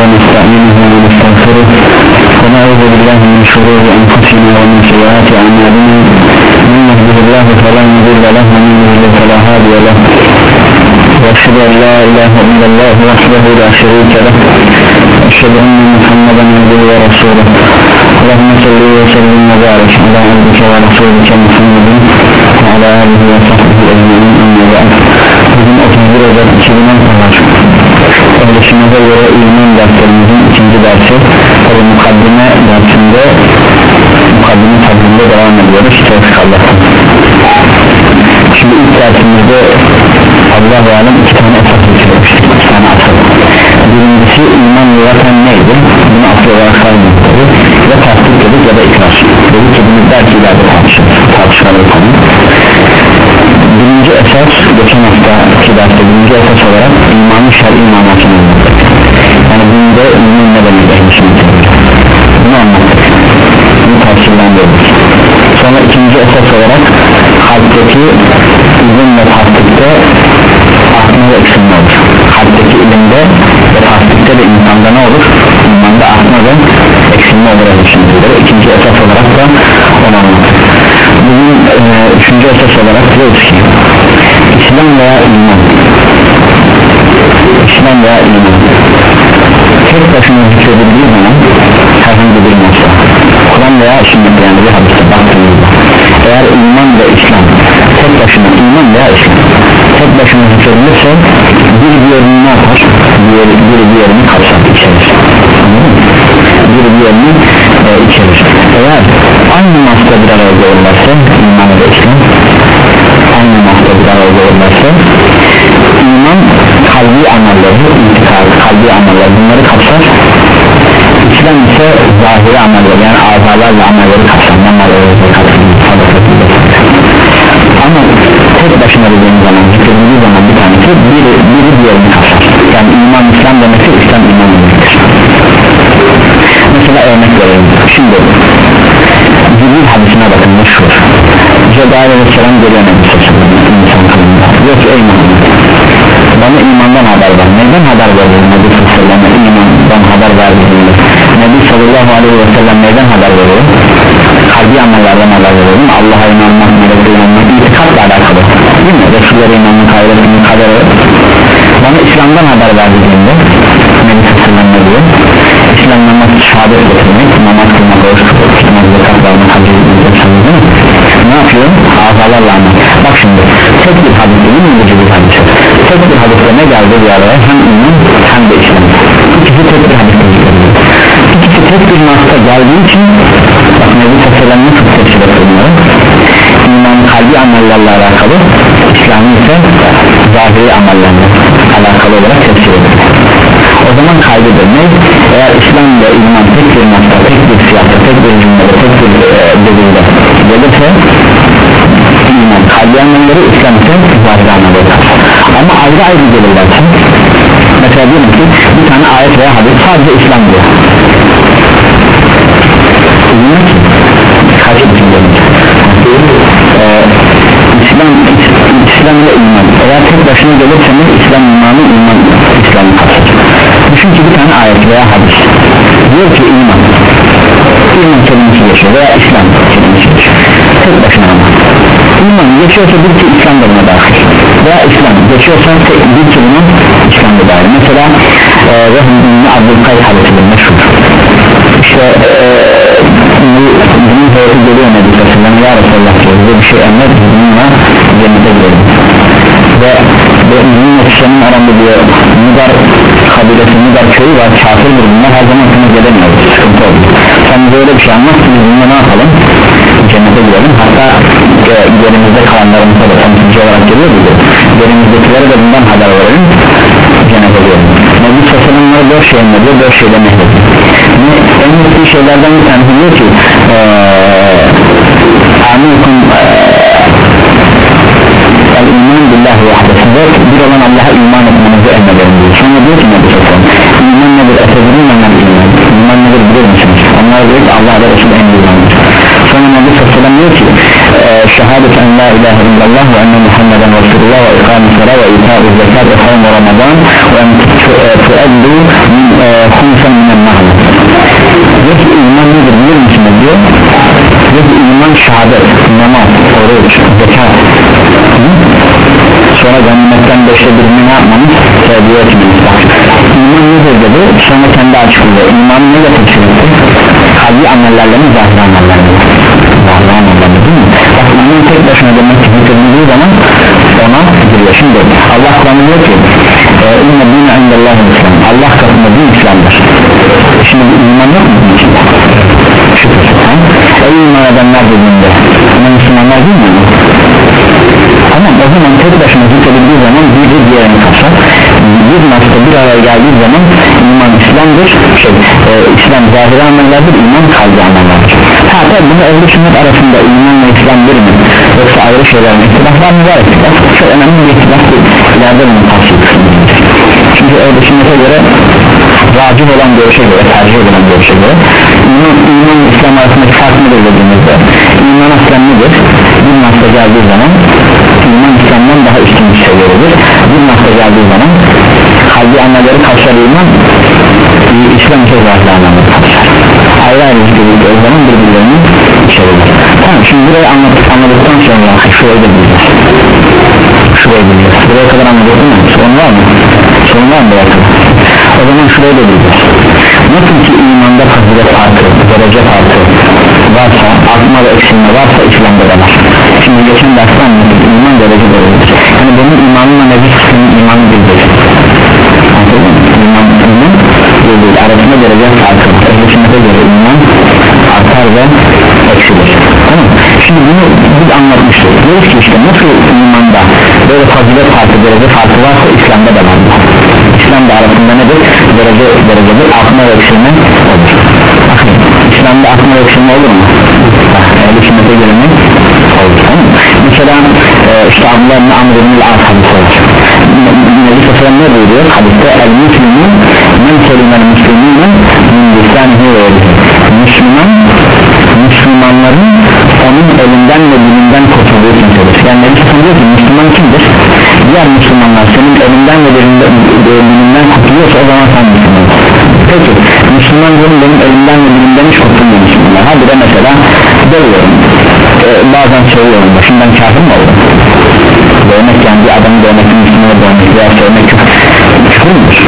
ونستعينه ونستغفره ونعوذ بالله من شرور أنفسنا ومن سيئات أعمالنا. من يهده الله فلا مضل له ومن يضلل فلا هادي له. وأشهد أن لا إله إلا الله وحده لا شريك له. واشهد أن محمدا عبده ورسوله. اللهم صل وسلم وبارك على عبدك ورسولك محمد وعلى آله وصحبه أجمعين أما بعد. bugün 31 Ocak 2010 var Kardeşimize göre iman derslerimizin ikinci dersi. Tabi mukaddime dersinde Mukaddime tablinde devam ediyoruz. Tevfik Allah'tan Şimdi ilk dersimizde Allah ve alem iki tane esas geçirmiştik. İki tane asıl birincisi iman yaratan neydi? Bunu asıl olarak saymıyordu ya tasdik dedik ya da ikrar. Dedik ki bunu belki ileride tartışırız. Tartışmaları konu birinci esas geçen hafta iki derste birinci esas olarak imanın şer'i manasını anlattık. Yani bunda iman ne demek ehli bunu anlattık. Bunu tavsiyelendirdik sonra ikinci esas olarak kalpteki ilim ve tasdikte artma ve eksilme olur. Kalpteki ilimde ve tasdikte de insanda ne olur? İmanda aynı masada bir arada olurlarsa iman ve İslam aynı masada bir arada olurlarsa iman kalbi amelleri intikal kalbi ameller bunları kapsar. İslam ise zahiri ameller yani azalarla amelleri kapsar. Namazları ama tek başına dediğimiz zaman zikredildiği zaman bir tanesi biri, biri diğerini kapsar. Yani iman İslam demesi İslam iman demektir. Mesela örnek verelim şimdi Cibril hadisine bakın meşhur Cebrail aleyhisselam geliyor Nebi Sallallahu insan kılığında diyor ki ey Muhammed bana imandan haber ver neyden haber veriyor Nebi Sallallahu imandan haber verdiğinde Nebi Sallallahu aleyhi ve sellem neyden haber veriyor kalbi amellerden haber veriyor Allah'a inanmak, melekte geldiği için bak Nebi Sallallahu nasıl tefsir bunları iman kalbi amellerle alakalı İslam'ı ise zahiri amellerle alakalı olarak edilir o zaman kaydıdır ne? eğer İslam ve iman tek bir nokta, tek bir siyahta, tek bir cümlede, tek bir e, delilde gelirse iman, kalbi amelleri İslam ise zahiri amelleri ama ayrı ayrı gelirlerse mesela diyelim ki bir tane ayet veya hadis sadece İslam diyor İlmek kaç için ee, İslam, İslam ile iman. Eğer tek başına gelirseniz İslam imanı iman İslam'ı kapsar düşün ki bir tane ayet veya hadis. Diyor ki iman. İman kelimesi geçiyor veya İslam kelimesi geçiyor. Tek başına ama. İman geçiyorsa bir ki İslam da buna dahil. Veya İslam geçiyorsa tek bir ki bunun İslam da dahil. Mesela e, Rahim'in Abdülkadir hadisidir meşhur. İşte e, bu bunun heyeti geliyor Nebi Sallallahu ya Resulallah bir şey emret bununla cennete girelim ve bu bunun yetişenin aranda diyor Nidar kabilesi Nidar köyü var kafirdir bunlar her zaman sınır gelemiyor sıkıntı oldu sen bize öyle bir şey anlat biz bununla ne yapalım? Cennete girelim hatta e, yerimizde kalanlarımıza da tanıtıcı olarak geliyor bize yerimizdekileri de bundan haber verelim cennete girelim Nebi Sallallahu dört şey emrediyor dört şeyden emrediyor en mutlu şeylerden bir tanesi diyor ki El iman billahi vahdesidir Bir olan Allah'a iman etmenizi emrederim diyor Sonra diyor ki Nebi Sallallahu İman nedir? Efedirun men iman İman nedir bilir misiniz? Onlar diyor ki Allah ve Resul imandır Sonra Nebi Sallallahu diyor ki Şehadet en la ilahe illallah ve enne Muhammeden Resulullah ve ikamu sala ve ita'u zekat ve savmu Ramazan ve en tuaddu khumsan minen nahl ki iman nedir bilir misiniz diyor ki iman şehadet namaz oruç zekat. Sonra ganimetten beşte birini ne yapmamız terbiye etmemiz iman nedir dedi? Sonra kendi açıklıyor. İman ne yapıyor kalbi amellerle mi zahir amellerle mi? Zahir amellerle değil mi? Bak iman tek başına demek ki hükredildiği zaman ona giriyor. Şimdi Allah Kur'an'ı diyor ki inne dine indallahı islam. Allah katında din İslam'dır şimdi bu iman yok mu? Bunun içinde ey iman edenler dediğinde Müslümanlar değil mi? Tamam o zaman tek başına zikredildiği zaman biri diğerini kapsar bir nasıl bir araya geldiği zaman iman İslam'dır şey, e, İslam zahiri amellerdir iman kalbi amellerdir. Ha tabi bunu ehli sünnet arasında iman ve İslam bir mi? Yoksa ayrı şeyler mi? İhtilaflar mı var? İhtilaf çok önemli bir ihtilaf ileride bunu tavsiye çünkü ehli sünnete göre vacip olan görüşe göre tercih edilen görüşe göre iman, iman İslam arasındaki fark nedir dediğimizde iman aslen nedir? Bir nasıl geldiği zaman iman İslam'dan daha üstün bir seviyedir bir nasıl geldiği zaman kalbi amelleri kapsar iman İslam ise zahir amelleri kapsar ayrı ayrı zikredildiği zaman birbirlerini içerir. Tamam şimdi burayı anladık, anladıktan sonra şurayı da bileceğiz şurayı bileceğiz buraya kadar anladık mi? sorun var mı? sorun var mı? O zaman şurayı da bileceğiz nasıl ki imanda fazilet farkı derece farkı varsa artma ve eksilme varsa İslam'da da var. Şimdi geçen derste anladık iman derece derecedir yani benim imanımla nevis senin imanı bildir mı? iman, bildir arasında derece farkı ehli sünnete göre iman artar ve eksilir. Tamam. Şimdi bunu biz anlatmıştık. Diyoruz ki işte nasıl imanda böyle fazilet farkı derece farkı varsa İslam'da da var İslam'da arasında nedir? Derece derecedir artma ve eksilme olur. İslam'da artma ve eksilme olur mu? ehli sünnete göre mi? olur tamam mesela e, işte Abdullah ibn Amr ibn al-As hadisi var. Nebi Sallam ne buyuruyor? Hadiste el muslimun men kelimel muslimine min lisanihi ve Müslüman Müslümanların onun elinden ve dilinden kurtulduğu kimsedir yani Nebi Sallam diyor ki Müslüman kimdir? diğer Müslümanlar senin elinden ve dilinden kurtuluyorsa o zaman sen Müslüman. Peki Müslüman diyorum benim elimden ve dilimden hiç kurtulmuyor Müslümanlar. Hadi de mesela dövüyorum. Ee, bazen söylüyorum başımdan kafir mi oldum dövmek yani bir adamı dövmek Müslümanı dövmek veya sevmek küfür, küfür müdür?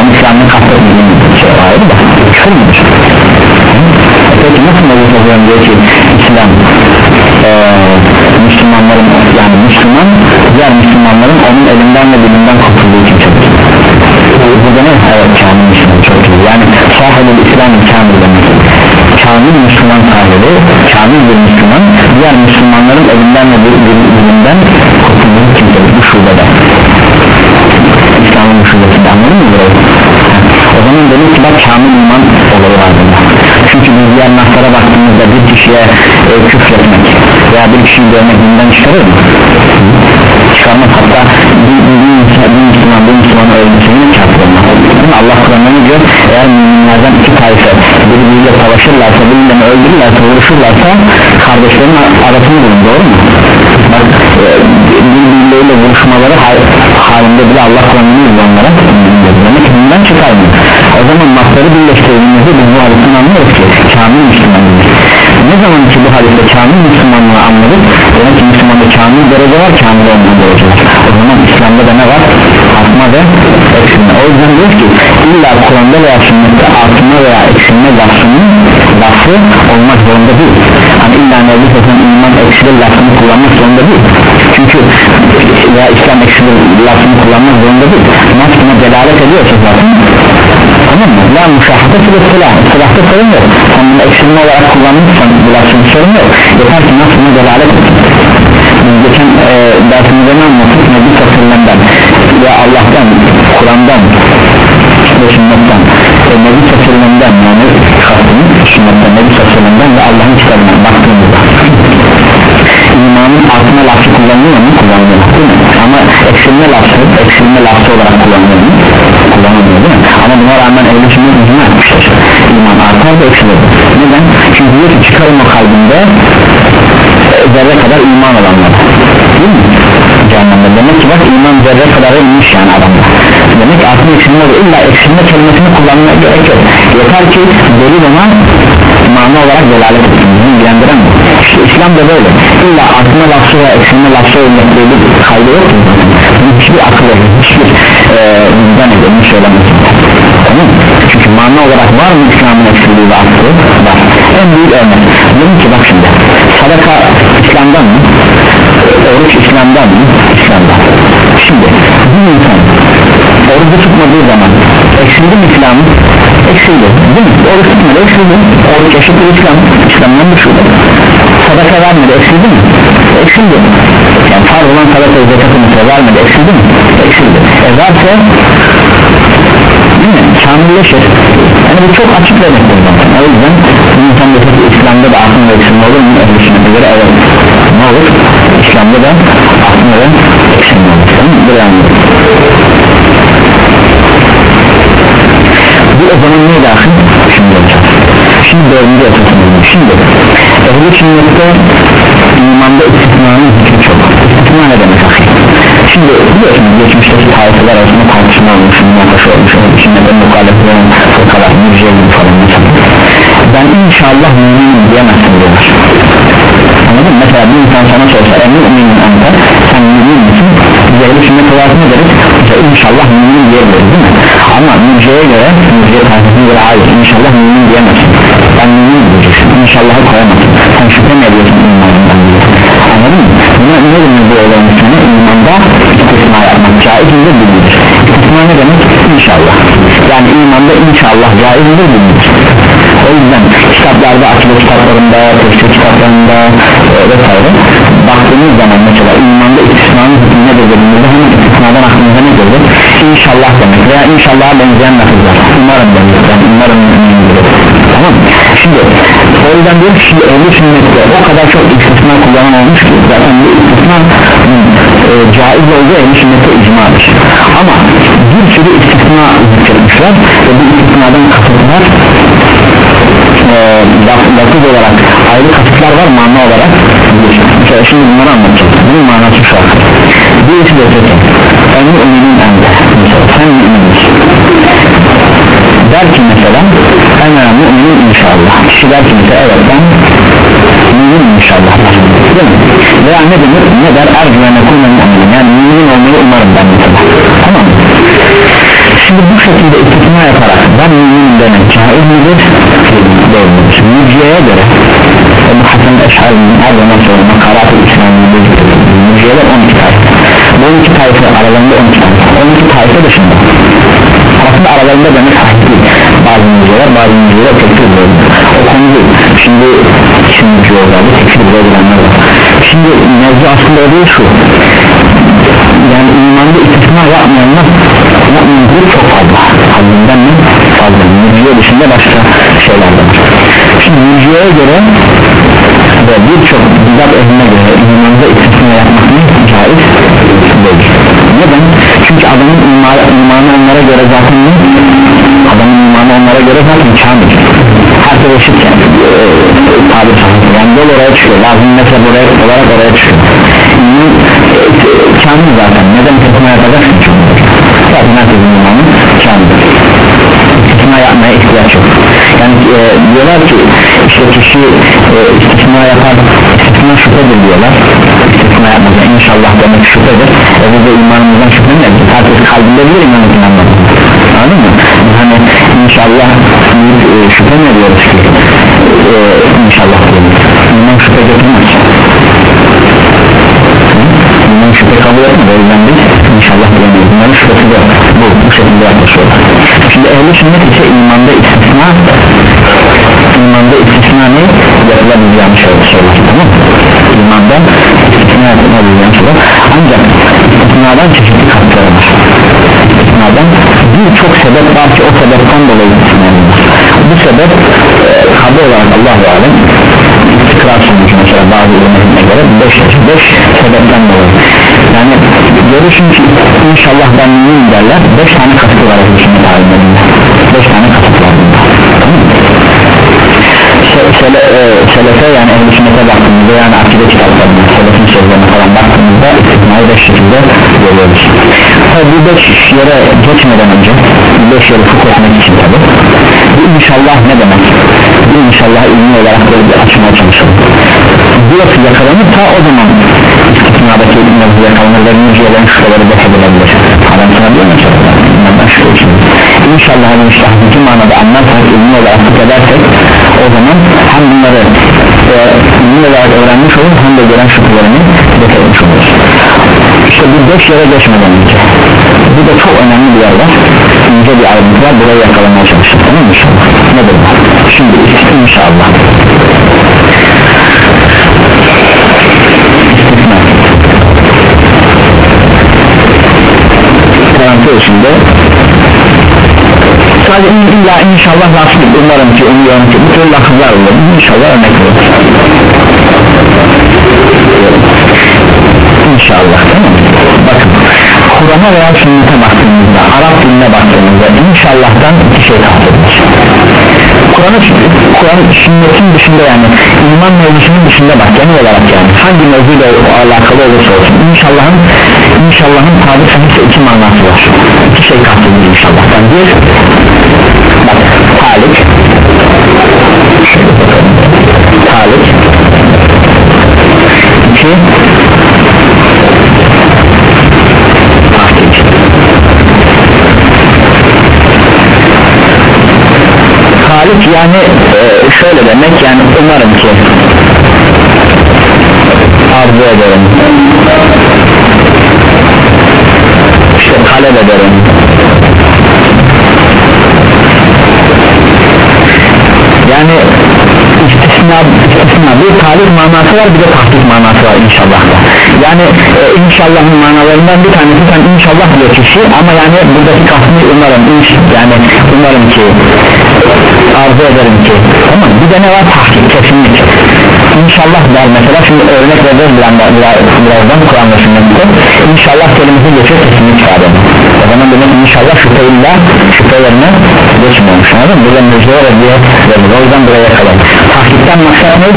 onun İslam'ın kastetmediğim şey ayrı da küfür müdür? E peki nasıl Nebi Sallam diyor ki İslam? Ee, Müslümanların yani Müslüman diğer Müslümanların onun elinden ve dilinden kurtulduğu kimsedir burada ne? evet kamil Müslüman çok iyi. Yani sahibi İslam kamil demek. Kamil Müslüman sahibi kamil bir Müslüman diğer Müslümanların elinden ve dilinden kurtulduğu kimsedir bu şubede İslam'ın bu şubesinde anladın mı? O zaman demek ki bak kamil iman olayı var bunda çünkü biz diğer naslara baktığımızda bir kişiye e, küfretmek veya bir kişiyi dövmek dinden çıkarır mı? çıkarmaz. Hatta bir, bir, bir, bir Müslüman bir Müslümanı öldürsün kafir olmaz. Allah Kur'an'da ne diyor? Eğer müminlerden iki tayfa birbiriyle savaşırlarsa birbirlerini öldürürlerse vuruşurlarsa kardeşlerin arasını bulun. Doğru mu? bak e, birbirleriyle vuruşmaları halinde bile Allah Kur'an'ını diyor onlara? Demek ki bundan çıkarmıyor o zaman masları birleştirdiğimizde biz bu hadisten anlıyoruz ki kamil Müslümanlığı ne zaman ki bu hadiste kamil Müslümanlığı anladık demek ki Müslümanda kamil derece var kamil olmayan derece var. O zaman İslam'da da ne var? artma ve eksilme. O yüzden diyoruz ki illa Kur'an'da veya sünnette artma veya eksilme lafının lafı olmak zorunda değil. Hani illa Nebi Sesen iman eksilir lafını kullanmak zorunda değil. Çünkü veya İslam eksilir lafını kullanmak zorunda değil. Nas buna delalet ediyorsa zaten tamam mı? La müşahate sıra silah silahta sorun yok. Sen bunu eksilme olarak kullanmışsan bu lafın sorun yok. Yeter ki nas buna delalet geçen e, dersimizde ne anlattık Nebi Sallam'dan ve Allah'tan Kur'an'dan ve sünnetten e, Nebi Sallam'dan yani kastını sünnetten Nebi Sallam'dan ve Allah'ın kitabından baktığımızda. İmanın altına lafı kullanılıyor mu? kullanılıyor. Ama eksilme lafı eksilme lafı olarak kullanılıyor mu? Kullanılıyor değil mi? ama buna rağmen ehli sünnet icma etmiştir iman artar da eksilir neden? çünkü diyor ki çıkarın o kalbinde zerre kadar iman olanlar değil mi? Cehennemde. Demek ki bak iman zerre kadar inmiş yani adamda demek aklın eksilme olur. İlla eksilme kelimesini kullanmaya gerek yok. Yeter ki delil ona mana olarak delalet etsin. İlgilendiren bu. İşte İslam da böyle. İlla aklına lafı ve eksilme lafı olmak böyle bir kaydı yok mu? hiçbir akıl yok hiçbir e, bizden tamam mı? çünkü mana olarak var mı İslam'ın eksilliği ve var en büyük örnek dedim ki bak şimdi sadaka İslam'dan mı? oruç İslam'dan mı? İslam'dan şimdi bir insan orucu tutmadığı zaman eksildi mi İslam'ı? eksildi değil mi? oruç tutmadı eksildi oruç eşittir İslam İslam'dan düşürdü sadaka vermedi eksildi mi? eksildi yani farz olan sadaka zekatı mesela vermedi eksildi mi? eksildi e verse değil mi? kamilleşir yani bu çok açık demektir zaten o yüzden insan da İslam'da da aklında eksilme olur mu? Evet ne olur? İslam'da da aklında da eksilme olur tamam? Buraya anladım bu o zaman ne dahil? Şimdi olacak Şimdi dördüncü esasını Şimdi Ehli sünnette imanda istisnanın hükmü çok İstisna ne demek ahi? Şimdi biliyorsunuz geçmişteki tarifeler arasında tartışma olmuş Münakaşa olmuş İçinde de muhalefet olan fırkalar Mürciye gibi falan mesela Ben inşallah müminim diyemezsin diyorlar Anladın? Mesela bir insan sana sorsa en müminim anta Sen mümin misin? Sünnet olarak ne deriz? İnşallah mümin diyebiliriz değil mi? Ama mürciye göre Mürciye tarifine göre hayır. İnşallah mümin diyemezsin Ben mümin diyeceksin. İnşallah'ı koyamazsın Sen şüphe mi ediyorsun imanından diye? Anladın mı? Buna ne demek bu olayın sana imanda istisna yapmak caiz midir bilmiyor İstisna ne demek? İnşallah. Yani imanda inşallah caiz midir bilmiyor o yüzden kitaplarda akide kitaplarında, tefsir kitaplarında e, vesaire. Baktığımız zaman mesela imanda istisnanın hükmü nedir dediğimizde hemen istisnadan aklımıza ne gelir? İnşallah demek veya inşallah benzeyen lafızlar umarım demek yani umarım tamam şimdi o yüzden diyor ki ehli sünnette o kadar çok istisna kullanan olmuş ki zaten bu istisna e, caiz olduğu ehli sünnette icmadır. Ama bir sürü istisna zikretmişler ve bu istisnadan kasıtlar e, lafız olarak ayrı kasıtlar var mana olarak. Mesela şimdi bunları anlatacağım. Bunun manası şu. An birisi de öteki en müminin ende mesela sen müminiz der ki mesela en müminin inşallah. Kişi der ki mesela evet ben mümin inşallah. değil mi? veya ne denir? Ne der? Ercüvene kulmen mümin yani mümin olmayı umarım ben mesela. Tamam mı? Şimdi bu şekilde istisna yaparak ben müminim demek caiz midir? değildir müciyeye göre Ebu Hasan Eşhari'nin her zaman sonra makarat-ı İslam'ın müciyeler 12 tayfa bu 12 tayfa aralarında 12 tayfa 12 tayfa dışında. Aslında aralarında demek değil. Bazı müciyeler bazı müciyeler tekfir böyle o konu değil. Şimdi şimdi müciyeler tekfir böyle var. Şimdi mevzu aslında oluyor şu. Yani imanda istisna yapmayanlar yapmayanlar çok fazla haddinden mi? Fazla. Müciye dışında başka şeyler var. Şimdi müciyeye göre ve birçok bidat ehline göre imanda istisna yapmak ne? Caiz değil. Neden? çünkü adamın imanı, imanı onlara göre zaten ne? adamın imanı onlara göre zaten kamil. Herkes eşitken e, tabir sahip yani yol oraya çıkıyor. Lazım mesela oraya olarak oraya çıkıyor. İman e, kamil zaten. Neden? İstisna yapacaksın çünkü zaten herkesin imanı kamil istisna yapmaya ihtiyaç yok. Yani e, diyorlar ki işte kişi e, istisna yapar istisna şüphedir diyorlar. İstisna yapmaz. İnşallah demek şüphedir. E biz de imanımızdan şüphe herkes kalbinde bilir imanı inanmadı anladın mı? Hani inşallah biz e, şüphe mi ediyoruz ki e, inşallah diyoruz iman şüphe getirmez şüphe kabul etmez o yüzden biz inşallah diyemeyiz bunların şüphesi de bu, bu şekilde yaklaşıyorlar şimdi ehli sünnet ise imanda istisna imanda istisna ne? yapılabileceğini söyler tamam mı? imanda istisna yapılabileceğini söyler ancak istisnadan çeşitli katları var. İstisnadan birçok sebep var ki o sebepten dolayı istisna bu sebep e, kabul olarak Allah-u Alem istikrar sonucu mesela bazı ürünlerine göre 5 5 sebepten dolayı. Yani görürsün ki inşallah ben mümin derler. 5 tane kasıtı var hükümet alimlerinde 5 tane kasıtı var? Sele, e, selefe yani ehl-i sünnete baktığımızda yani akide kitaplarına selefin sözlerine falan baktığımızda istisnayı beş şekilde görüyoruz. Tabi bu beş yere geçmeden önce beş yeri fıkh etmek için tabi bu inşallah ne demek? Bu inşallah ilmi olarak böyle bir açmaya çalışalım. Burası yakalanırsa o zaman istisnadaki mevzu yakalanır ve müjdeyen şüpheleri def edilebilir adam sana diyor mesela bunlardan şüphe için inşallah bu iştahındaki manada anlarsak ilmi olarak edersek o zaman hem bunları e, ilmi olarak öğrenmiş olur hem de gelen şüphelerini def etmiş oluruz. İşte bu beş yere geçmeden önce bu da çok önemli bir yer var. İnce bir ayrıntı var burayı yakalamaya çalıştık tamam mı? İnşallah. Nedir şimdi inşallah. Parantez içinde sadece illa inşallah lafı umarım ki umuyorum ki bu tür lafızlar olur. İnşallah örnek olur. İnşallah bakın Kur'an'a veya sünnete baktığımızda Arap diline baktığımızda inşallah'tan iki şey kastedilir Kur'an'ı Kur'an sünnetin dışında yani iman mevzusunun dışında bak genel olarak yani hangi mevzuyla alakalı olursa olsun inşallahın inşallahın tabi sahipse iki manası var şey kastedilir inşallah'tan bir bak talik talik iki tahtik talik yani e, şöyle demek yani umarım ki arzu ederim talep ederim. Yani istisna, bir talip manası var bir de tahkik manası var inşallah yani e, inşallahın manalarından bir tanesi sen inşallah diyor kişi ama yani buradaki kastını umarım inş, yani umarım ki arzu ederim ki tamam bir de ne var? Tahkik kesinlik inşallah der mesela şimdi örnek vereceğiz birazdan, Kur'an ve sünnette inşallah kelimesi geçiyor kesinlik ifade o zaman demek inşallah şüphe illa şüphe yerine geçmiyormuş anladın mı? burada müjdeler diye verilir o yüzden buraya kadar tahkikten maksat ne?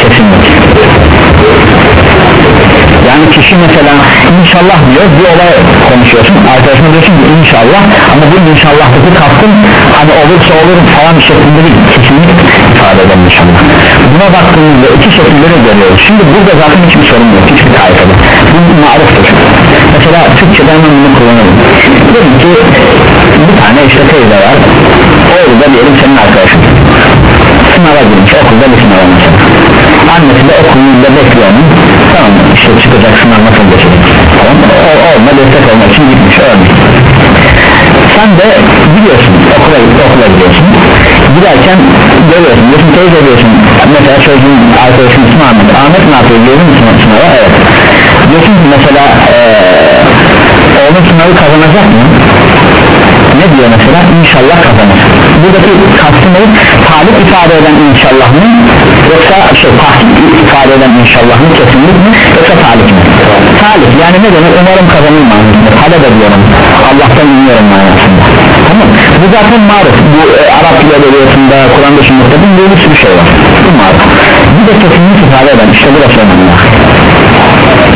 kesinlik yani kişi mesela inşallah diyor bir olay konuşuyorsun arkadaşına diyorsun ki inşallah. Ama bu inşallahtaki kastın hani olursa olur falan şeklinde bir kesinlik buna baktığımızda iki şekilde de görüyoruz. Şimdi burada zaten hiçbir sorun yok hiçbir kaygıda bu maruftur. Mesela Türkçe'de hemen bunu kullanalım. Diyelim ki bir tane işte teyze var. Oğlu da diyelim senin arkadaşın. Sınava girmiş okulda bir sınava mesela annesi de okulunda bekliyor onu. Tamam işte çıkacak sınav nasıl geçecek tamam mı? O, olma destek olmak için gitmiş örnek sen de gidiyorsun okula, okula gidiyorsun giderken görüyorsun diyorsun teyze diyorsun mesela çocuğun arkadaşının ismi Ahmet. Ahmet ne yapıyor görüyor musun sınava? Evet. Diyorsun ki mesela ee, oğlun sınavı kazanacak mı? Ne diyor mesela? İnşallah kazanır. Buradaki kastı ne? Talip ifade eden inşallah mı? Yoksa şey tahkik ifade eden inşallah mı? Kesinlik mi? Yoksa talip mi? Talip. Yani ne demek? Umarım kazanır manasında. Talep ediyorum. Allah'tan umuyorum manasında tamam bu zaten maruf. Bu e, Arap dil edebiyatında Kur'an'da sünnette bu bir sürü şey var. Bu maruf. Bir de kesinlik ifade eden işte burası önemli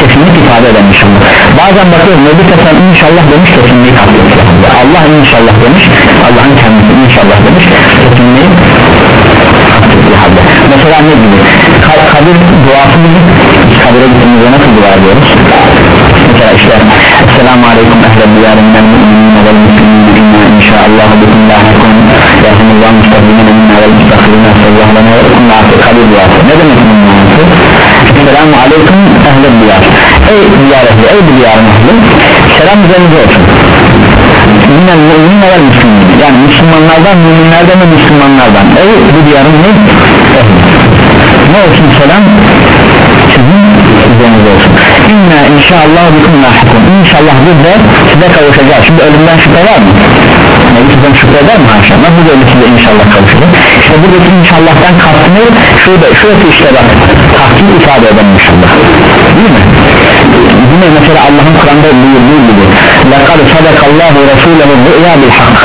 kesinlik ifade eden inşallah bazen bakıyoruz Nebi Tesen inşallah demiş kesinliği katletmiş Allah inşallah demiş Allah'ın kendisi inşallah demiş kesinliği halde. Mesela ne gibi? Kabir duasını kabire gittiğimizde nasıl dua ediyoruz? Mesela işte Esselamu Aleyküm ehlel diyarı inşaallah bikum lahikun Rahimullah müstahimine minna vel müstahimine sallallahu lana ve ikum lahikun kabir duası ne demek bunun manası? Esselamu Aleyküm ehlel diyar. Ey diyar ehli ey diyar ehli selam üzerinize olsun. Minel mu'minine vel muslimin yani Müslümanlardan müminlerden ve Müslümanlardan. Ey bu diyarın ne? ehli ne olsun selam? Sizin üzerinize olsun. İnna inşallah bikum lahikun inşallah biz de size kavuşacağız. Şimdi ölümden şüphe var mı? Nebi sizden şüphe eder mi haşa? Nasıl böyle size inşallah kavuşacak? İşte buradaki inşallah'tan kastını şurada, şurası işte bak tahkik ifade eden inşallah değil mi? Yine mesela Allah'ın Kur'an'da buyurduğu gibi لَقَدْ صَدَقَ اللّٰهُ رَسُولَهُ الرُّؤْيَا بِالْحَقِّ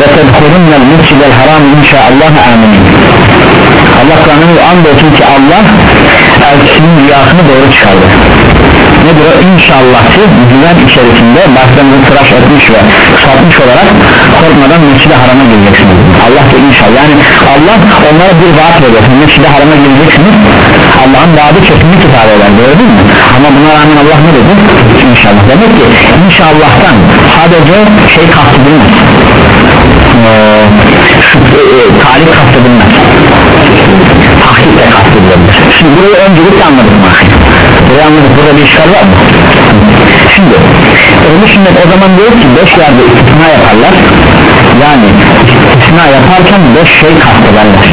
ve tedhulunnel mescidel haram inşaallah aminin Allah Kur'an'ın andolsun ki Allah elçisinin rüyasını doğru çıkardı nedir o inşallah siz güven içerisinde başlarınızı tıraş etmiş ve satmış olarak korkmadan mescid harama gireceksiniz. Allah da inşallah. Yani Allah onlara bir vaat veriyor. Mescid harama gireceksiniz. Allah'ın vaadi kesinlik ifade eder. Gördün mü ama buna rağmen Allah ne dedi? İnşallah. Demek ki inşallah'tan sadece şey kastedilmez ee, şu, e, e, talip kastedilmez tahkik de kastedilebilir şimdi burayı öncelikle anladık mı anladık burada bir işgal var mı? Şimdi öyle sünnet o zaman diyor ki beş yerde istisna yaparlar. Yani istisna yaparken beş şey kastederler.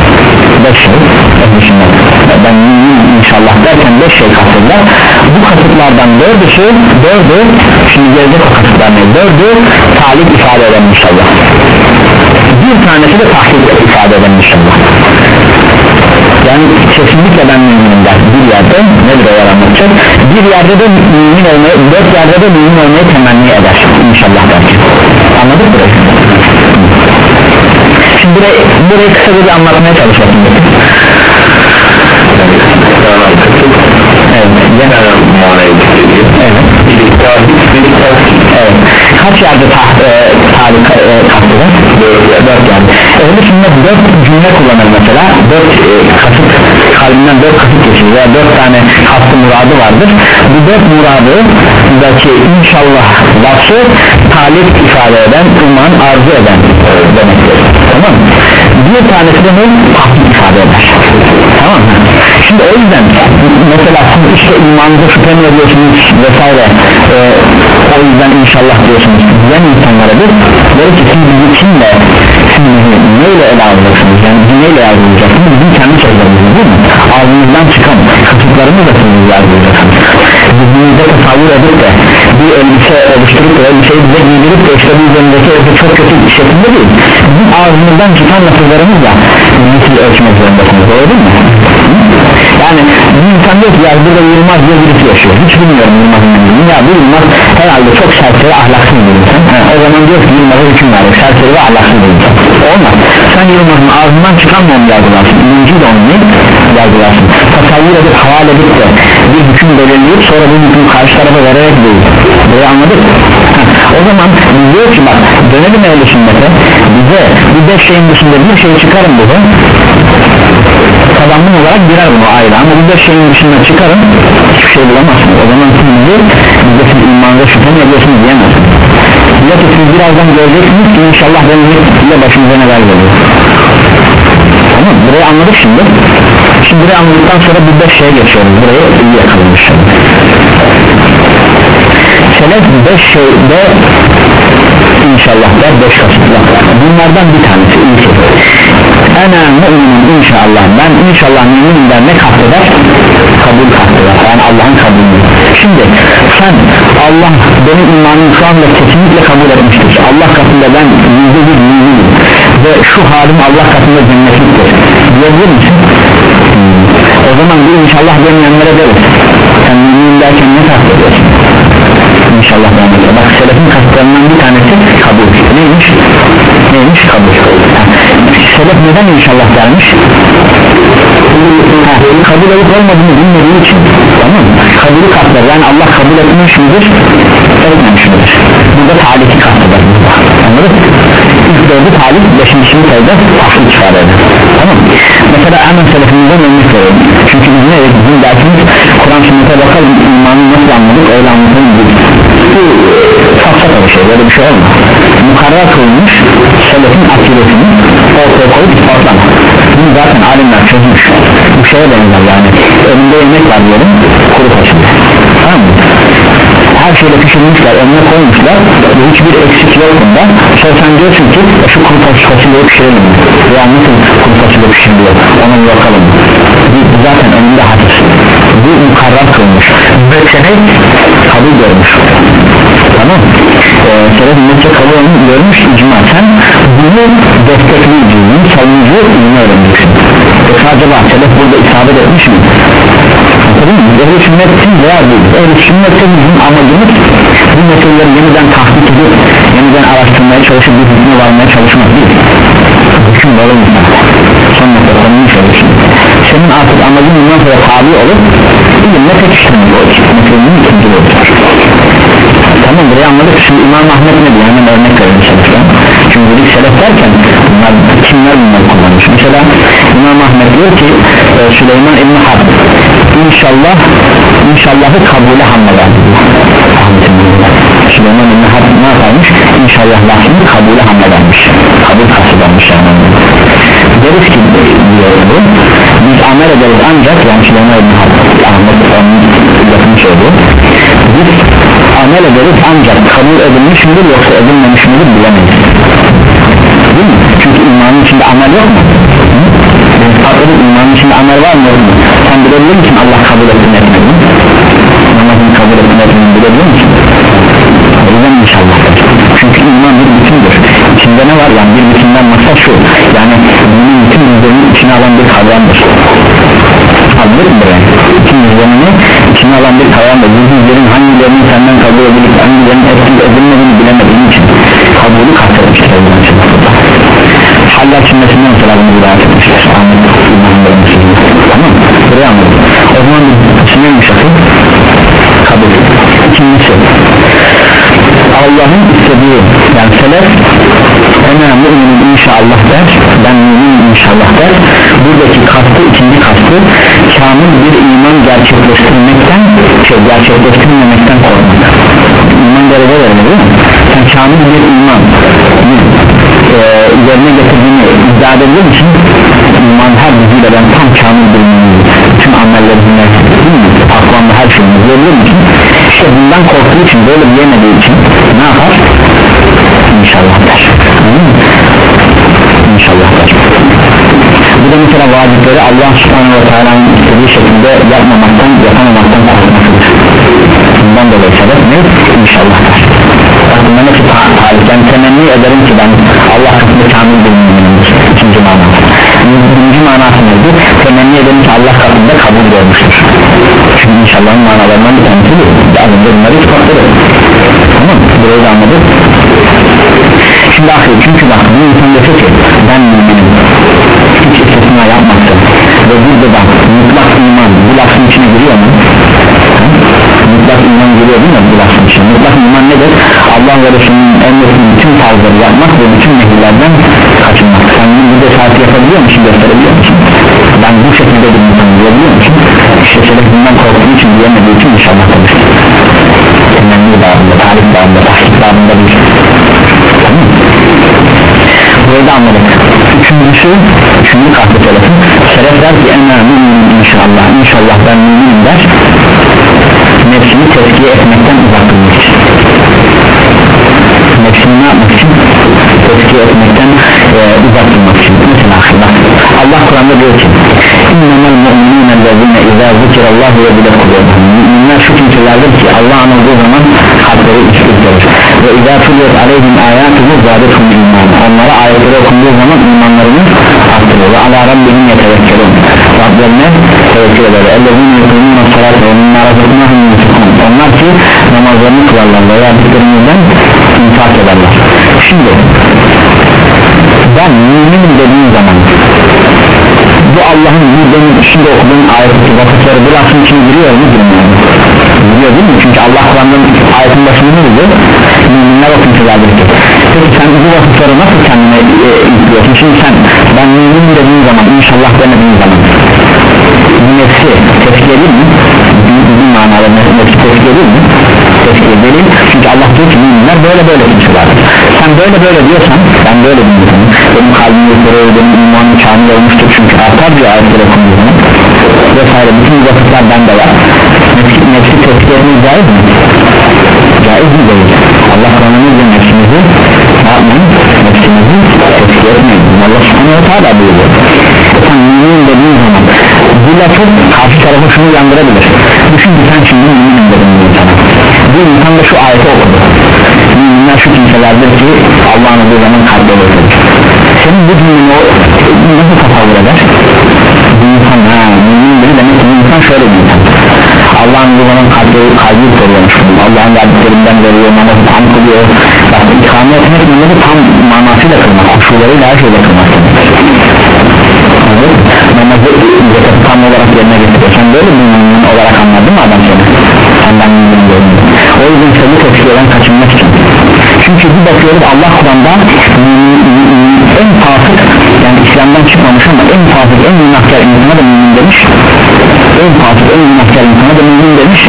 Beş şey öyle sünnet. Ben inşallah derken beş şey kastederler. Bu kasıtlardan dördü şey dördü şimdi gelecek o kasıtlar ne? Dördü talip ifade eden inşallah. Bir tanesi de tahkik ifade eden inşallah yani kesinlikle ben müminim der. Bir yerde nedir o anlatacak bir yerde de mümin olmayı dört yerde de mümin olmayı temenni eder. İnşallah derken anladık burayı şimdi burayı, burayı kısaca bir anlatmaya çalışalım. Evet. Genel evet evet kaç yerde taht e, talip e, kasteder dört yerde. Öyle şimdi dört cümle kullanır mesela. Dört e, kasıt kalbinden dört kasıt geçiyor veya dört tane kastı muradı vardır. Bu dört muradı daki inşallah lafı talip ifade eden iman arzu eden demektir. Tamam mı? Bir tanesi de ne? tahkik ifade eder. Tamam mı? şimdi o yüzden mesela siz işte imanınıza şüphe mi ediyorsunuz vesaire e, o yüzden inşallah diyorsunuz. Diyen insanlara bir der ki siz bizi kimle siz neyle ele alacaksınız yani bizi neyle yargılayacaksınız? Bizim kendi sözlerimizi değil mi? Ağzınızdan çıkan kasıtlarımızla siz bizi yargılayacaksınız. Zihninizde tasavvur edip de bir elbise oluşturup da elbiseyi bize giydirip de işte bu üzerindeki elbise çok kötü bir şekilde değil bizim ağzımızdan çıkan lafızlarımızla siz ölçmek zorundasınız doğru değil mi? yani bir insan diyor ki ya burada Yılmaz diye birisi yaşıyor. Hiç bilmiyorum Yılmaz'ın ne ya bu Yılmaz herhalde çok serseri ahlaksız bir insan. Ha, o zaman diyor ki Yılmaz'a hüküm verir serseri ve ahlaksız bir insan. Olmaz. Sen Yılmaz'ın ağzından çıkan mı onu yargılarsın? Birinci de onu yargılarsın. Tasavvur edip havale edip de bir hüküm belirleyip sonra bu hüküm karşı tarafa vererek değil. Burayı anladık o zaman diyor ki bak dönelim ehl-i bize bu beş şeyin dışında bir şey çıkarın dedi kazandım olarak girer bunu ayrı. Ama bu beş şeyin dışında çıkarın hiçbir şey bulamazsınız. O zaman siz bizi bizde siz imanınıza şüphe ediyorsunuz diyemezsiniz. Ya ki siz birazdan göreceksiniz ki inşallah benim ile başınıza neler geliyor. Tamam burayı anladık şimdi. Şimdi burayı anladıktan sonra bir beş şeye geçiyoruz burayı iyi yakalamış selef beş şeyde inşallah beş kasıtla bunlardan bir tanesi ilki ene müminim inşallah. Ben inşallah müminim der ne kasteder kabul kasteder. Yani Allah'ın kabulü. Şimdi sen Allah benim imanım şu anda kesinlikle kabul etmiştir. Allah katında ben yüzde bir müminim ve şu halim Allah katında cennetliktir. Diyebilir misin? Hmm. o zaman bir inşallah demeyenlere deriz sen müminim derken ne kastediyorsun inşallah demeyenlere bak selefin kastlarından bir tanesi kabul. Neymiş? neymiş? Kabul. Sebep neden inşallah dermiş kabul olup olmadığını bilmediği için tamam kabulü katlar. Yani Allah kabul etmiş midir etmemiş midir burada talifi katlar. Anladın mı? ilk dördü talip beşinci sayıda tahsil eder tamam mesela hemen selefimizden örnek verelim çünkü biz ne bizim dersimiz Kur'an sünnete bakalım imanı nasıl anladık öyle anlatalım bu safsata bir şey böyle bir şey olmaz. Mukarrar kılmış selefin akidesini ortaya koyup ispatlama bunu zaten alimler çözmüş bu şeye benzer yani. Önünde yemek var diyelim kuru fasulye. Tamam mı? Her şeyle pişirmişler önüne koymuşlar. Hiçbir eksik yok bunda. Sonra sen diyorsun ki e, şu kuru fasulyeyi pişirelim. Veya nasıl kuru fasulye pişiriliyor? Bir bakalım. Bu zaten önünde hadis. Bu mukarrar kılmış. Ve senet kabul görmüş. Tamam. Ee, sebep ümmetçe kabul görmüş icma sen bunu destekleyici savunucu ilmi öğrenmişsin acaba sebep burada isabet etmiş mi? Ehl-i sünnetin değil Ehl-i sünnetin bizim amacımız bu meseleleri yeniden tahkik edip yeniden araştırmaya çalışıp bir hükmü varmaya çalışmak bir böyle insan son nokta konuyu söylüyorsun. Senin artık amacın bundan sonra tabi olup ilimle pekiştirmek olur meselenin ikinci olur tamam burayı anladık. Şimdi İmam Ahmet ne diyor? Hemen örnek verelim seleften çünkü dedik selef derken bunlar kimler bunları kullanmış. Mesela İmam Ahmet diyor ki e, Süleyman İbni Harb İnşallah İnşallahı kabule hamleder. Süleyman İbni Harb ne yaparmış? İnşallah lafını kabule hamledermiş. Kabul kasıdanmış yani. Deriz ki diyor bu biz amel ederiz ancak yani Süleyman İbni Harb Ahmet onun lafını söylüyor biz amel ederiz ancak kabul edilmiş midir yoksa edilmemiş midir bilemeyiz. Değil mi? İmanın içinde amel yok mu? Patladık imanın içinde amel var mı? sen bilebilir misin Allah kabul ettin etmedi namazını kabul ettin etmedi bilebilir gerçekleştirmekten şey gerçekleştirmemekten korumak İman derece verir değil mi? Sen kamil bir iman e, Üzerine getirdiğini iddia edebilir misin? İman her diziyle ben tam kamil bir müminim Tüm amellerimle Aklamda her şeyini diyebilir misin? İşte bundan korktuğu için böyle diyemediği için ne yapar? İnşallah der İnşallah der Bu da mesela vacipleri Allah subhanahu ve teala'nın istediği şekilde yapmamaktan yapamamaktan korkmasıdır Bundan dolayı sebep ne? İnşallah. Aklımda tarih. Yani temenni ederim ki ben Allah katında kamil bir müminimdir İkinci manası Birinci manası neydi? Temenni ederim ki Allah katında kabul görmüştür. Çünkü inşallahın manalarından bir tanesi bu. Az önce bunları ispatladık Tamam burayı da anladık. Şimdi akıl çünkü bak bu insan dese ki ben müminim yapmazsın Ve burada da mutlak iman bu lafın içine giriyor mu? mutlak iman giriyor değil mi bu lafın içine? Mutlak iman nedir? Allah ve Resulünün emrettiği bütün tarzları yapmak ve bütün nehirlerden kaçınmak Sen bunu burada saati yapabiliyor musun? Gösterebiliyor musun? Ben bu şekilde bir insan diyebiliyor musun? İşte şeref bundan korktuğu için diyemediği için inşallah konuştum Temenni bağında, tarih bağında, tahkik bağında bir Tamam Böyle anladık Üçüncüsü, üçüncü kahve tarafı Şeref der ki ena müminim inşallah. İnşallah ben müminim der. Nefsini tezkiye etmekten uzak durmak Nefsini ne yapmak için? Tezkiye etmekten e, uzak durmak için. Mesela ahirler Allah Kur'an'da diyor ki İnnemel mu'minine lezine izâ zikirallahu ve bile kulubuhum Müminler şu kimselerdir ki Allah anıldığı zaman kalpleri içliktir Ve izâ tuliyet aleyhim ayatuhu zâdethum iman Onlara ayetleri okunduğu zaman imanlarını arttırıyor Ve alâ rabbihim yetevekkelun Rablerine tevekkül eder. Ellezine yukunun salat ve mimma razıknahum yunfikun Onlar ki namazlarını kılarlar ve verdiklerimizden infak ederler Şimdi ben müminim dediğim zaman bu Allah'ın benim şimdi okuduğum ayetli vakıfları bu lafın içine giriyor mu girmiyor mu? Giriyor değil mi? Çünkü Allah Kur'an'ın ayetin başında ne diyor? Müminler o kimselerdir ki Peki sen bu vakıfları nasıl kendine e, yüklüyorsun? Şimdi sen ben müminim dediğin zaman inşallah demediğin zaman bu nefsi tezkiye değil mi? Bir, bir manada nefsi tezkiye değil mi? Tezkiye değil çünkü Allah diyor ki müminler böyle böyle kimseler sen böyle böyle diyorsan ben böyle insanım. Benim kalbim yukarı benim imanım kamil olmuştur çünkü artar diyor ayetler okunduğu zaman vesaire bütün bu vakıflar bende var. Nefsi, nefsi etmeyi caiz mi? caiz mi değil? Allah Kur'an'ın nefsimizi ne yapmayın? nefsimizi etmeyin. Allah subhanahu wa ta'ala buyuruyor. Sen mümin dediğin zaman bu lafı karşı tarafı şunu yandırabilir düşün ki sen şimdi müminim dedin bu insana bu insan da şu ayeti okudu. Müminler şu kimselerdir ki Allah'ın adı zaman kalpleri öldürür senin bu cümleni o nasıl tasavvur eder? Bu insan ha mümin biri demek ki bu insan şöyle bir insan. Allah'ın bu zaman kalbi, kalbi koruyormuş bu Allah'ın verdiklerinden veriyor namazı tam kılıyor. Bak ikamı etmek bunları tam manasıyla kılmak kuşularıyla her şeyle kılmak namazı zekatı tam olarak yerine getiriyor. Sen böyle mümin olarak anladın mı adam seni? Senden mümin o yüzden seni tepkilerden kaçınmak için. Çünkü bir bakıyoruz Allah Kur'an'da en fasık yani İslam'dan çıkmamış ama en fasık en günahkar insana da mümin demiş. En fasık en günahkar insana da mümin demiş.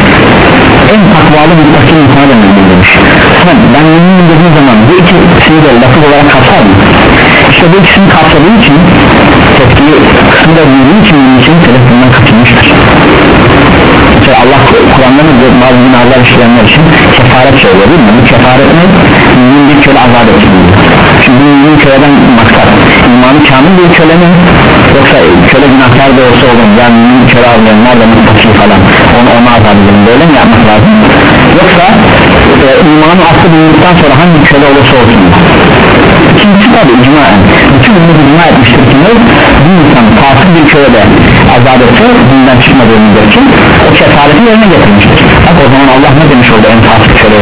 En takvalı mutlaki insana da mümin demiş. Sen, ben mümin dediğim zaman bu iki şeyi de lafız olarak kapsar mı? işte bu ikisini kapsadığı için tepkiyi kısmı da bildiği için mümin için selef bundan kaçınmıştır mesela Allah Kur'an'da bazı günahlar işleyenler için kefaret söylüyor değil mi? bu kefaret ne? mümin bir köle azat etmiyor çünkü mümin köleden maksat imanı kamil bir köle mi? yoksa köle günahlar da olsa olur yani mümin köle avlayanlar da mutlaki falan onu ona azat edelim böyle mi yapmak lazım? yoksa e, imanı aslı bulunduktan sonra hangi köle olursa olsun ikincisi tabi icmaen bütün ümmet icma etmiştir ki bir insan fasıl bir kölede azat etse dinden çıkmadığı müddetçe o kefareti yerine getirmiştir. Bak o zaman Allah ne demiş oldu en fasıl köle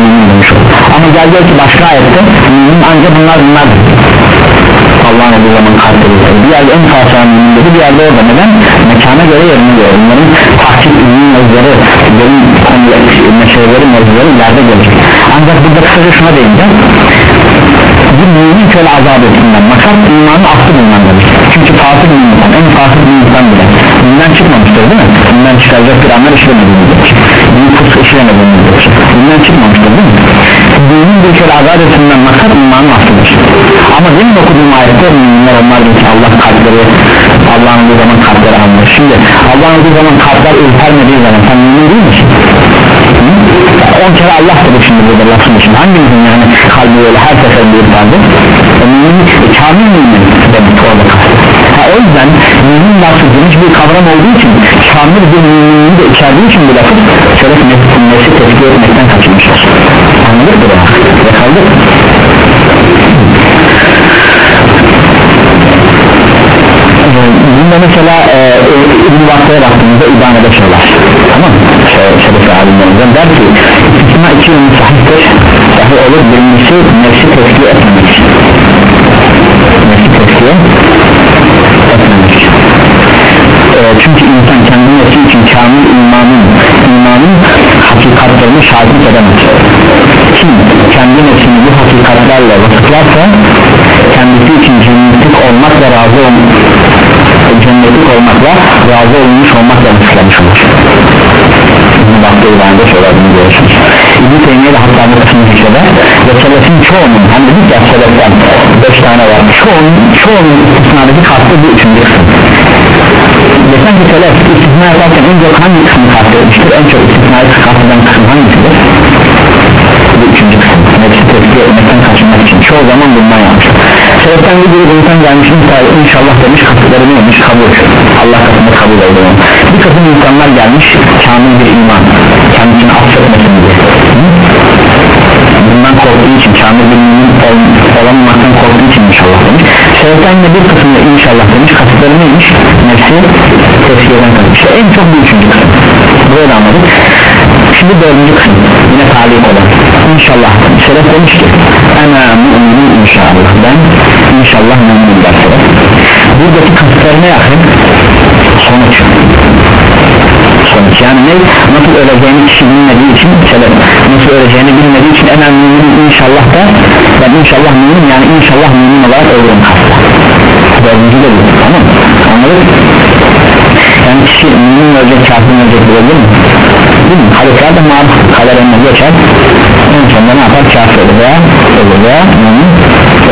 mümin demiş oldu. Ama geldi ki başka ayette mümin ancak bunlar bunlar. Allah'ın olduğu zaman kalpleri bir yerde en fasıl mümin dedi bir yerde orada. Neden? mekana göre yerine göre. Onların tahkik ünlü mevzuları benim meseleleri mevzuları ileride gelecek. Ancak burada kısaca şuna değineceğim mümin köle azap ettiğinden maksat imanın aslı bulunan demek çünkü fasıl bir insan en fasıl bir insan bile. Bundan çıkmamıştır değil mi? bundan çıkaracak bir anlar işlemediğimizdir büyük fısk işlemediğimizdir bundan çıkmamıştır değil mi? mümin bir köle azap ettiğinden maksat imanın aslıdır ama demin okuduğum ayette müminler onlar ki Allah kalpleri Allah'ın olduğu zaman kalpleri anlar. Şimdi Allah'ın olduğu zaman kalpler ürpermediği zaman sen mümin değil misin? 10 kere Allah dedi şimdi burada lafın için hangimizin yani kalbi böyle her seferinde ürperdi e, mümin kamil mümin demek orada ha, o yüzden mümin lafı geniş bir kavram olduğu için kamil bir müminliği de içerdiği için bu lafı şeref nefsi tepki etmekten kaçınmışlar anladık mı daha yakaldık. Bunda mesela e, İbn-i Vakfa'ya baktığımızda İbana'da söyler tamam? Şerif alimlerimizden der ki İstisna iki yönü sahiptir sahih olur birincisi nefsi tepki etmemek nefsi tepki etmemek e, çünkü insan kendi nefsi için kamil imanın imanın hakikatlerini şahit edemez. Kim kendi nefsini bu hakikatlerle vasıflarsa kendisi için cennetlik olmakla razı olmak cennetlik olmakla razı olmuş baktığı ilanında söylediğini görürsünüz İbn-i Teymiye de hatta bu kısmı hisseder ve selefin çoğunun hani dedik ya seleften 5 tane var. Çoğunun, çoğunun istisnadaki kastı bu üçüncü kısım. Desen ki selef istisna yaparken en çok hangi kısmı kastedilmiştir en çok istisnayı kasteden kısım hangisidir? Bu üçüncü kısım. Nefsi tepki etmekten kaçınmak için. Çoğu zaman bundan yapmışlar sebepten bir insan gelmiş inşallah demiş kasıtları neymiş kabul Allah katında kabul oldu bir kısım insanlar gelmiş kamil bir iman kendisini affetmesin diye. Bundan korktuğu için kamil bir ol, olamamaktan korktuğu için inşallah demiş. Sebepten de bir kısmı inşallah demiş kasıtları neymiş nefsi tepkiden kalmış işte en çok bu üçüncü kısım. Böyle anladık şimdi dördüncü kısım. Yine talik olan. İnşallah. Selef demiş ki ana müminim inşallah. Ben inşallah müminim der Selef buradaki kasıtlarına yakın sonuç. Sonuç. Yani ne? Nasıl öleceğini kişi bilmediği için Selef nasıl öleceğini bilmediği için en müminim inşallah da ben inşallah müminim yani inşallah mümin olarak ölürüm. Kastı dördüncü de bu. Tamam. Anladık yani kişi mümin ölecek kafir ölecek bulabilir mi? değil mi? Halifler de maruf kaderine geçer. En sonunda ne yapar? Kafir olur veya olur veya mümin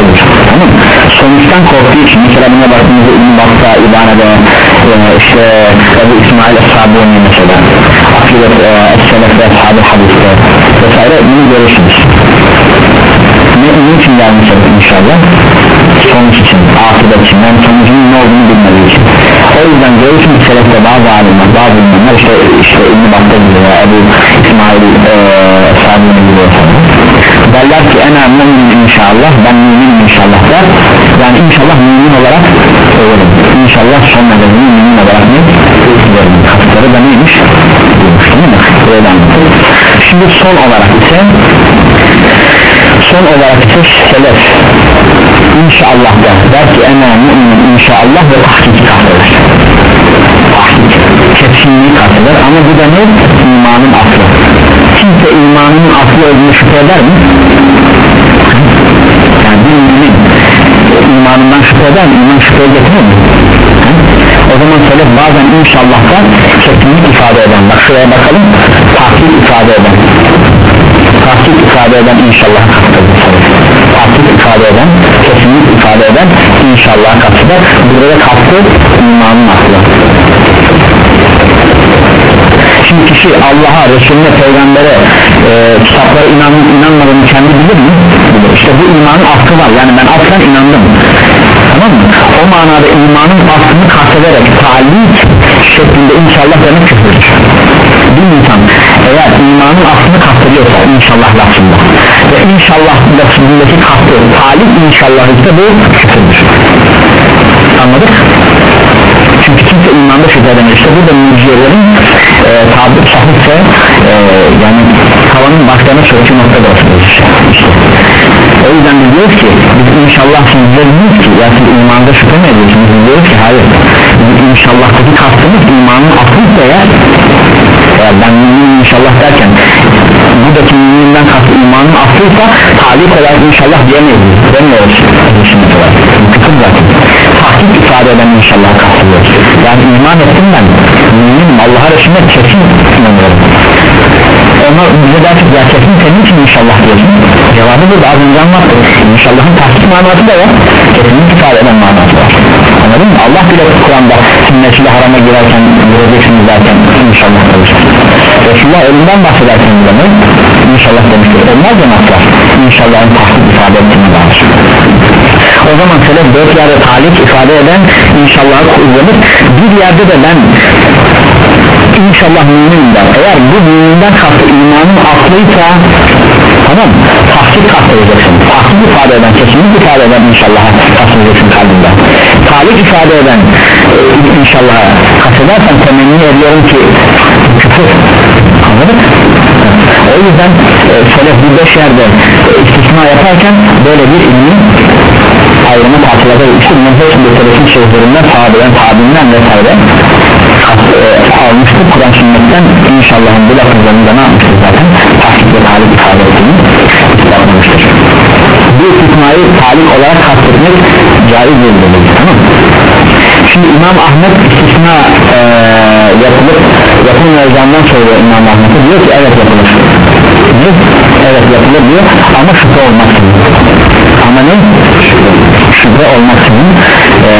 olur. Tamam sonuçtan korktuğu için mesela buna baktığımızda İbn-i Bakta, İbane'de e, işte Ebu İsmail Es-Sabuni mesela Akidet e, Es-Selef ve Ashab-ı Hadis'te vesaire bunu görürsünüz ne için gelmiş inşallah. Sonuç için, akıbet için. Yani sonucunun ne olduğunu bilmediği için. O yüzden görürsün ki selefte bazı alimler bazı imamlar işte, işte İbn-i Bakta gibi veya Ebu İsmail e, Sabuni gibi derler ki en mümin inşallah ben mümin inşallah. der. Yani inşallah mümin olarak ölürüm inşallah son nefesini mümin olarak ne? kasıtları da neymiş? değil mi? anlatır şimdi son olarak ise son olarak ise selef inşallah da der ki ene mümin inşallah ve tahkiki kasteder tahkik kesinliği kasteder ama bu da ne? İmanın aslı. Kimse imanın aslı olduğunu şüphe eder mi? yani bir imanından şüphe eder mi? iman şüpheye getirir mi? o zaman selef bazen inşallah da kesinlik ifade eden bak şuraya bakalım. Tahkik ifade eden tahkik ifade eden inşallah inşallah katılır burada da kastı imanın aklı şimdi kişi Allah'a, Resulüne, Peygamber'e e, kitaplara inan, inanmadığını kendi bilir mi? Bilir. İşte bu imanın aslı var yani ben aslen inandım tamam mı? O manada imanın aslını kastederek talik şeklinde inşallah demek küfürdür bir insan eğer imanın aslını kastediyorsa inşallah lafında ve inşallah lafındaki kastı talik inşallah ise bu küfürdür. Anladık? çünkü kimse imanda şüphe edemez işte burada mürciyelerin e, tabir sahipse e, yani tavanın başlarına çökü nokta burasıdır işte. o yüzden biz diyoruz ki biz inşallah siz diyoruz ki ya siz imanda şüphe mi ediyorsunuz? Biz diyoruz ki hayır. Biz inşallahtaki kastımız imanın aslıysa eğer eğer ben müminim inşallah derken buradaki müminden kastı imanın aslıysa talik olarak inşallah diyemeyiz. Demiyoruz. Küfür zaten. Tahkik ifade eden inşallah kastediyoruz yani iman ettim ben müminim Allah'a Resulüne kesin inanıyorum ona bize dersek ya kesin senin için inşallah diyorsun. Cevabı burada az önce anlattık inşallahın tahkik manası da var. Kesinlik ifade eden manası var Allah bile Kur'an'da sünnetiyle harama girerken göreceksiniz zaten inşallah kalacak Resulullah ölümden bahsederken bile ne inşallah demiştir. Onlar naslar inşallahın tahkik ifade ettiğini bağır o zaman selef dört yerde talik ifade eden inşallahı kullanır bir yerde de ben inşallah müminim der eğer bu müminden kastı imanın aslıysa tamam tahkik kastedeceksin. Tahkik ifade eden kesinlik ifade eden inşallah kastedeceksin kalbinde. Talik ifade eden e, inşallah kastedersen temenni ediyorum ki küfür anladın o yüzden e, selef bir beş yerde e, istisna yaparken böyle bir ilmi ayrımı parçalarda işte bunların hepsinde selefin şeyhlerinden sahabeden tabiinden vesaire e, almıştır Kur'an sünnetten inşallahın bu lafızlarında ne yapmıştır zaten? Tahkik ve talik ifade ettiğini ispatlamıştır bu istisnayı talik olarak kastetmek caiz değildir tamam şimdi İmam Ahmet istisna e, yapılıp yapılmayacağından söylüyor İmam Ahmet'e diyor ki evet yapılır. Diyor, evet yapılır diyor ama şüphe olmaksızın ama ne? Şüphe olmaksızın e,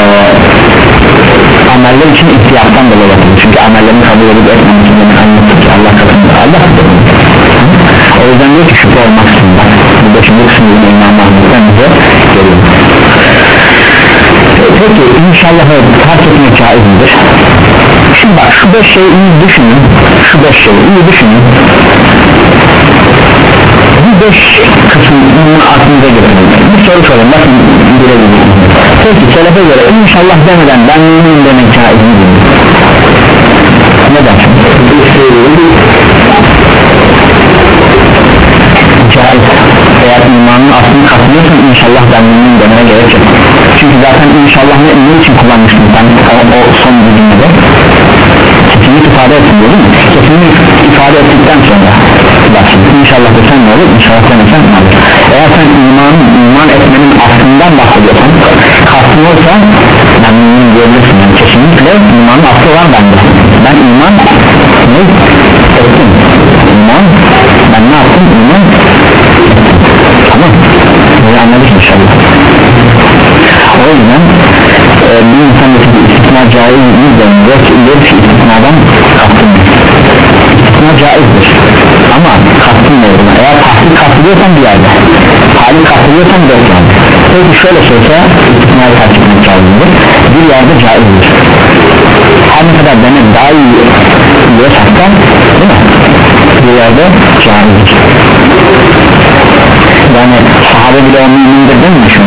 ameller için ihtiyattan dolayı yapılır çünkü amellerin kabul edip etmemesinden anlattık ki Allah katında Allah o yüzden diyor ki şüphe olmaksızın bak bu da şimdi İmam Ahmet'ten bize geliyor. Peki inşallah terk etmek caiz midir? Şimdi bak şu beş şeyi iyi düşünün. Şu beş şeyi iyi düşünün beş kısmını aklınıza getirin bir soru sorun bakın bilebilirsiniz peki selefe göre inşallah demeden ben müminim demek caiz midir? neden? caiz eğer imanın aslını katılıyorsan inşallah ben müminim demene gerek yok çünkü zaten inşallah ne, ne için kullanmıştım sen o, son cümlede kesinlik ifade etsin değil mi? kesinlik ifade ettikten sonra şimdi inşallah desen ne olur? İnşallah demesen ne olur? Eğer sen imanın iman etmenin aslından bahsediyorsan kastın olsa ben mümin diyebilirsin. Yani kesinlikle imanın aslı var bende. Ben iman ne ettim? İman ben ne yaptım? İman. Tamam. Bunu anladık inşallah. O yüzden e, bir insan istisna caiz mi deniyor? Ki istisnadan kastım. İstisna caizdir ama kastım ne olur eğer tahsil kastediyorsan bir yerde hali kastediyorsan dört yerde. Peki şöyle söylese istisnayı terk etmek caizdir bir yerde caizdir. Her ne kadar demek daha iyi diyorsak da değil mi? Bir yerde caizdir. Yani sahabe bile onu mümindir değil mi mesela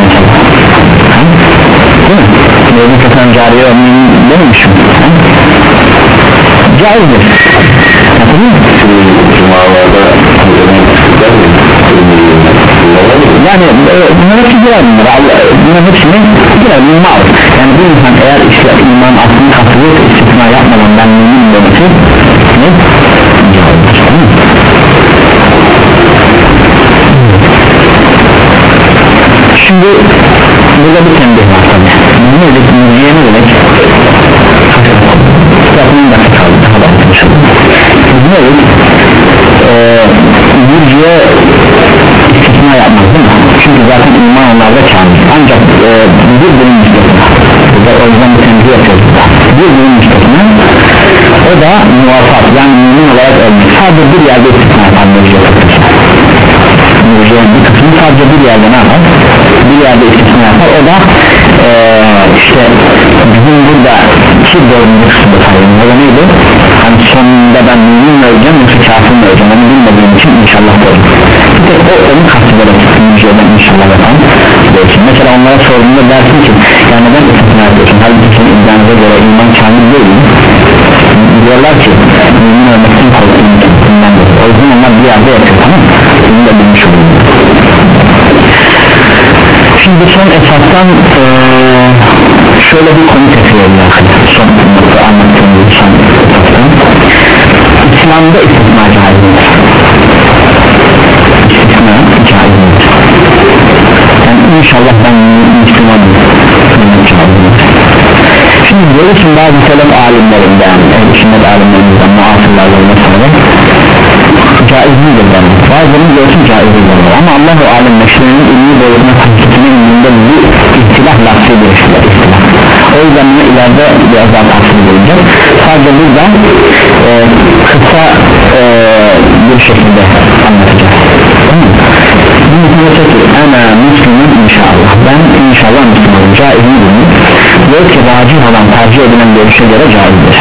değil mi? Mevzu kesen cariye onu mümin değil mi caizdir yani e, bunlar hepsi girer bunlar bunların hepsini girer iman yani bir insan eğer işte iman aklını hatırlıyor istisna yapmadan ben mümin demesi ne? şimdi burada bir tembih var tabi ne demek müziğe ne demek Zaten dakika kaldı, daha da Ne dedik? Ee, müziğe istisna yapmaz değil mi? Çünkü zaten iman onlarda kamil. Ancak e, bir bölüm müstesna. O yüzden bir tembih yapıyoruz Bir bölüm müstesna. O da muvafat yani mümin olarak ölmek. Sadece bir yerde istisna yapan müziğe Müziğe bir kısmı sadece bir yerde ne yapar? Bir yerde istisna yapar O da e, işte bizim burada iki dördüncü kısmı sayılır O da neydi? Hani sonunda ben mümin mi öleceğim yoksa kafir mi öleceğim onu bilmediğim için inşallah doğru bir tek o onun kastederek müziğden inşallah yapan değilsin mesela onlara sorduğunda dersin ki yani neden istisna yapıyorsun halbuki senin iddianıza göre iman kamil değil mi? diyorlar ki mümin ölmekten korktuğum için o yüzden onlar bir yerde yapıyor tamam mı? Bunu da bilmiş olayım şimdi son esasdan ee, şöyle bir konu ya son nokta anlattığım gibi son esasdan İslam'da istisna caiz midir? istisna caiz midir? yani inşallah ben Müslümanım şimdi görürsün bazı selef alimlerinden yani sünnet alimlerimizden muasırlardan mesela caiz midir yani? Bazılarını görsün caiz midir? Ama Allah-u Alem meşruğunun ilmi boyutuna hakikatinin ilminde bir ihtilaf lafzı bir o yüzden bunu ileride biraz daha tavsiye edeceğim sadece burada e, kısa e, bir şekilde anlatacağız. Bunu diyecek ki ana Müslüman inşallah. Ben inşallah Müslümanım. Caiz mi bunu diyor ki racih olan tercih edilen görüşe göre caizdir.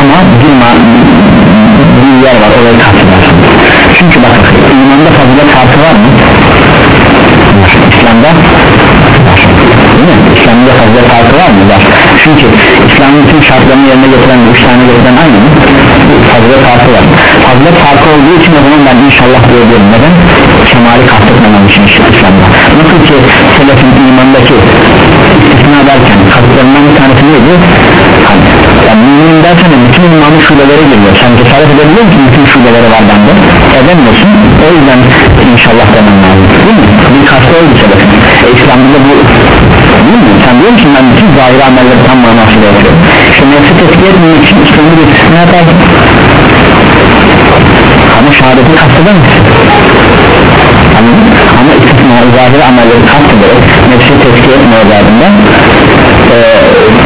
Ama bir, bir yer var orayı kastedersin çünkü bak imanda fazilet farkı var mı? İslam'da değil mi? İslam'da fazilet farkı var mı? Var. Çünkü İslam'ın bütün şartlarını yerine getiren üç tane getiren aynı mı? Fazilet farkı var fazilet farkı olduğu için o zaman ben inşallah diyorum neden? Kemali kastetmemem için İslam'da nasıl ki selefin imandaki istisna derken kasıtlarından bir tanesi neydi? Hani, yani mümin dersen de bütün imanın şubeleri geliyor. Sen cesaret edebiliyor musun? Bütün şubeleri var bende. Edemiyorsun. O yüzden inşallah demem lazım. Değil mi? bir kastı oldu selefin e, İslam'da bu değil mi? sen diyor musun ben bütün zahiri amelleri tam manasıyla yapıyorum. İşte nefsi tepki etmemek için İslam'da bir istisna yaparsın ama şehadeti kasteder misin? Anladın? ama istisna zahiri amelleri kastederek nefsi tepki etme özelliğinde e, istisna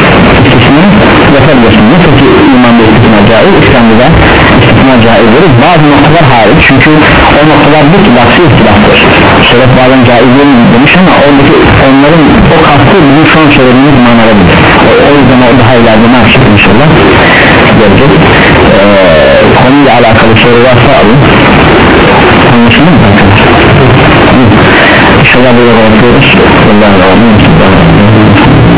yapabilirsin. Nasıl ki imanda istisna caiz İslam'da da caizdir bazı noktalar hariç çünkü o noktalar bir noktalardaki lafı ihtilaftır şeref bazen caizlerin demiş ama oradaki onların o kastı bizim son çevirimiz manaradır o, o yüzden o daha ileride ne yapacak inşallah? Görecek. Ee, konuyla alakalı soru varsa alın. Anlaşıldı mı arkadaşlar? inşallah böyle bakıyoruz Allah'a emanet olun.